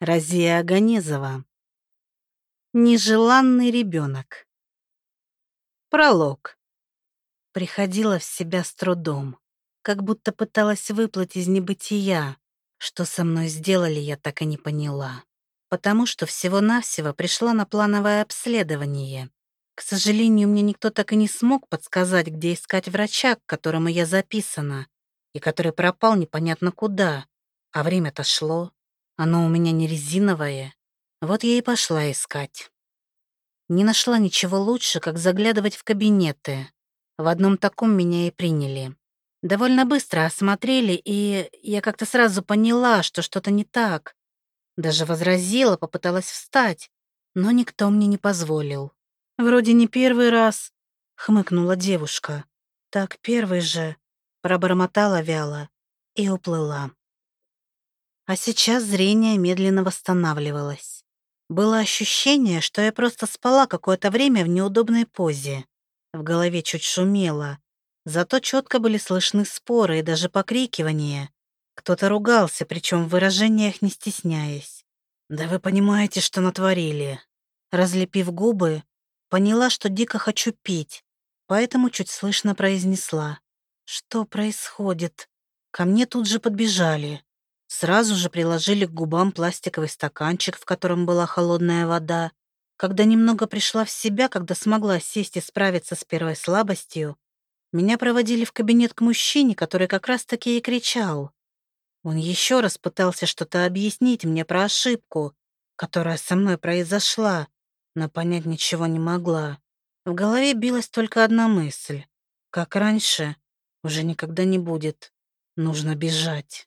Разия Аганезова. Нежеланный ребенок. Пролог. Приходила в себя с трудом, как будто пыталась выплыть из небытия. Что со мной сделали, я так и не поняла. Потому что всего-навсего пришла на плановое обследование. К сожалению, мне никто так и не смог подсказать, где искать врача, к которому я записана, и который пропал непонятно куда. А время-то шло. Оно у меня не резиновое. Вот я и пошла искать. Не нашла ничего лучше, как заглядывать в кабинеты. В одном таком меня и приняли. Довольно быстро осмотрели, и я как-то сразу поняла, что что-то не так. Даже возразила, попыталась встать, но никто мне не позволил. «Вроде не первый раз», — хмыкнула девушка. «Так первый же», — пробормотала вяло и уплыла. А сейчас зрение медленно восстанавливалось. Было ощущение, что я просто спала какое-то время в неудобной позе. В голове чуть шумело. Зато четко были слышны споры и даже покрикивания. Кто-то ругался, причем в выражениях не стесняясь. «Да вы понимаете, что натворили». Разлепив губы, поняла, что дико хочу пить, поэтому чуть слышно произнесла. «Что происходит?» Ко мне тут же подбежали. Сразу же приложили к губам пластиковый стаканчик, в котором была холодная вода. Когда немного пришла в себя, когда смогла сесть и справиться с первой слабостью, меня проводили в кабинет к мужчине, который как раз-таки и кричал. Он еще раз пытался что-то объяснить мне про ошибку, которая со мной произошла, но понять ничего не могла. В голове билась только одна мысль. Как раньше, уже никогда не будет. Нужно бежать.